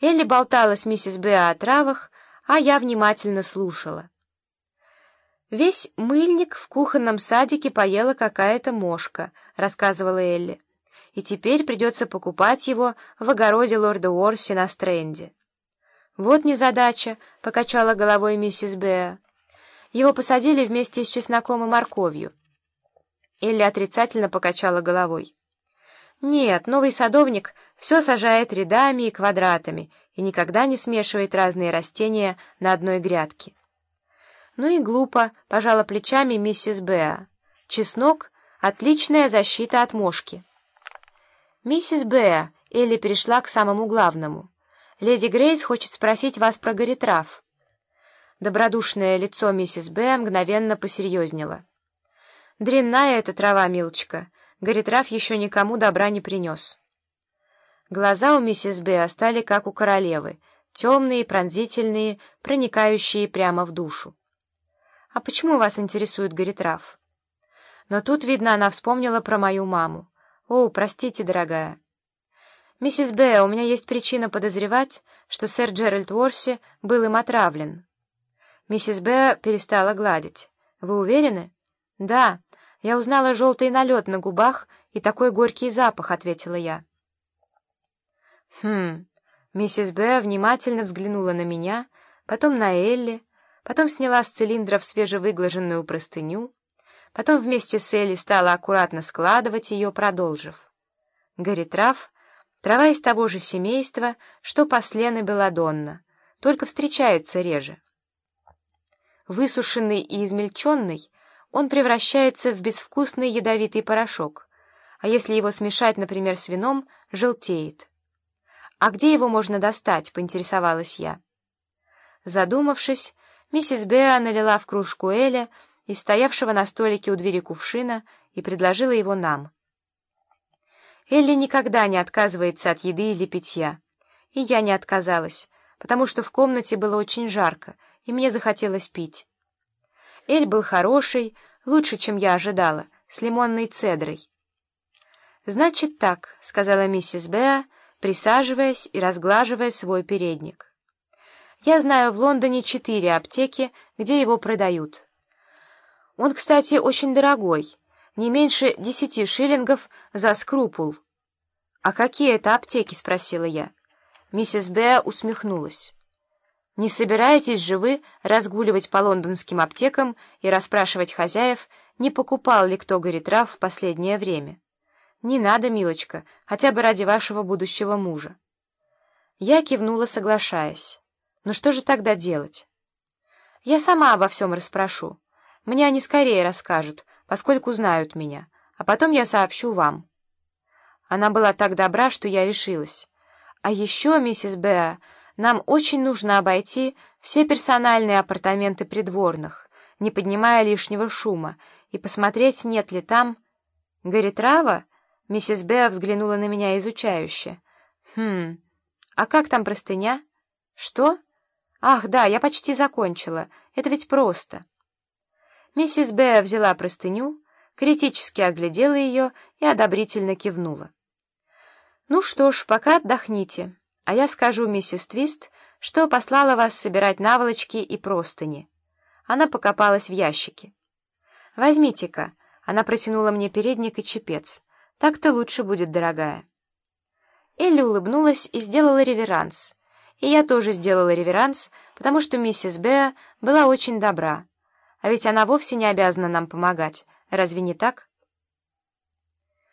Элли болтала с миссис Беа о травах, а я внимательно слушала. «Весь мыльник в кухонном садике поела какая-то мошка», — рассказывала Элли. «И теперь придется покупать его в огороде лорда Уорси на Стрэнде». «Вот незадача», — покачала головой миссис Беа. «Его посадили вместе с чесноком и морковью». Элли отрицательно покачала головой. Нет, новый садовник все сажает рядами и квадратами и никогда не смешивает разные растения на одной грядке. Ну и глупо, пожала плечами миссис Беа. Чеснок — отличная защита от мошки. Миссис Беа, Элли перешла к самому главному. Леди Грейс хочет спросить вас про горитрав. Добродушное лицо миссис Б. мгновенно посерьезнело. «Дрянная эта трава, милочка. Горитрав еще никому добра не принес». Глаза у миссис Б. стали как у королевы, темные, пронзительные, проникающие прямо в душу. «А почему вас интересует горитрав?» Но тут, видно, она вспомнила про мою маму. «О, простите, дорогая». «Миссис Б., у меня есть причина подозревать, что сэр Джеральд Уорси был им отравлен». Миссис Б. перестала гладить. «Вы уверены?» «Да, я узнала желтый налет на губах и такой горький запах», — ответила я. «Хм...» Миссис Б. внимательно взглянула на меня, потом на Элли, потом сняла с цилиндров свежевыглаженную простыню, потом вместе с Элли стала аккуратно складывать ее, продолжив. Горитрав — трава из того же семейства, что послен и белладонна, только встречается реже. Высушенный и измельченный — он превращается в безвкусный ядовитый порошок, а если его смешать, например, с вином, желтеет. «А где его можно достать?» — поинтересовалась я. Задумавшись, миссис Беа налила в кружку Эля из стоявшего на столике у двери кувшина и предложила его нам. Элли никогда не отказывается от еды или питья. И я не отказалась, потому что в комнате было очень жарко, и мне захотелось пить. Эль был хороший, лучше, чем я ожидала, с лимонной цедрой. «Значит так», — сказала миссис Беа, присаживаясь и разглаживая свой передник. «Я знаю в Лондоне четыре аптеки, где его продают. Он, кстати, очень дорогой, не меньше десяти шиллингов за скрупул». «А какие это аптеки?» — спросила я. Миссис Беа усмехнулась. Не собираетесь же вы разгуливать по лондонским аптекам и расспрашивать хозяев, не покупал ли кто горитрав в последнее время? Не надо, милочка, хотя бы ради вашего будущего мужа. Я кивнула, соглашаясь. Но что же тогда делать? Я сама обо всем расспрошу. Мне они скорее расскажут, поскольку знают меня, а потом я сообщу вам. Она была так добра, что я решилась. А еще, миссис Беа, нам очень нужно обойти все персональные апартаменты придворных, не поднимая лишнего шума, и посмотреть, нет ли там... Горитрава? Миссис Беа взглянула на меня изучающе. Хм, а как там простыня? Что? Ах, да, я почти закончила. Это ведь просто. Миссис Беа взяла простыню, критически оглядела ее и одобрительно кивнула. «Ну что ж, пока отдохните». А я скажу миссис Твист, что послала вас собирать наволочки и простыни. Она покопалась в ящике. «Возьмите-ка», — она протянула мне передник и чепец. «Так-то лучше будет, дорогая». Элли улыбнулась и сделала реверанс. И я тоже сделала реверанс, потому что миссис Беа была очень добра. А ведь она вовсе не обязана нам помогать, разве не так?»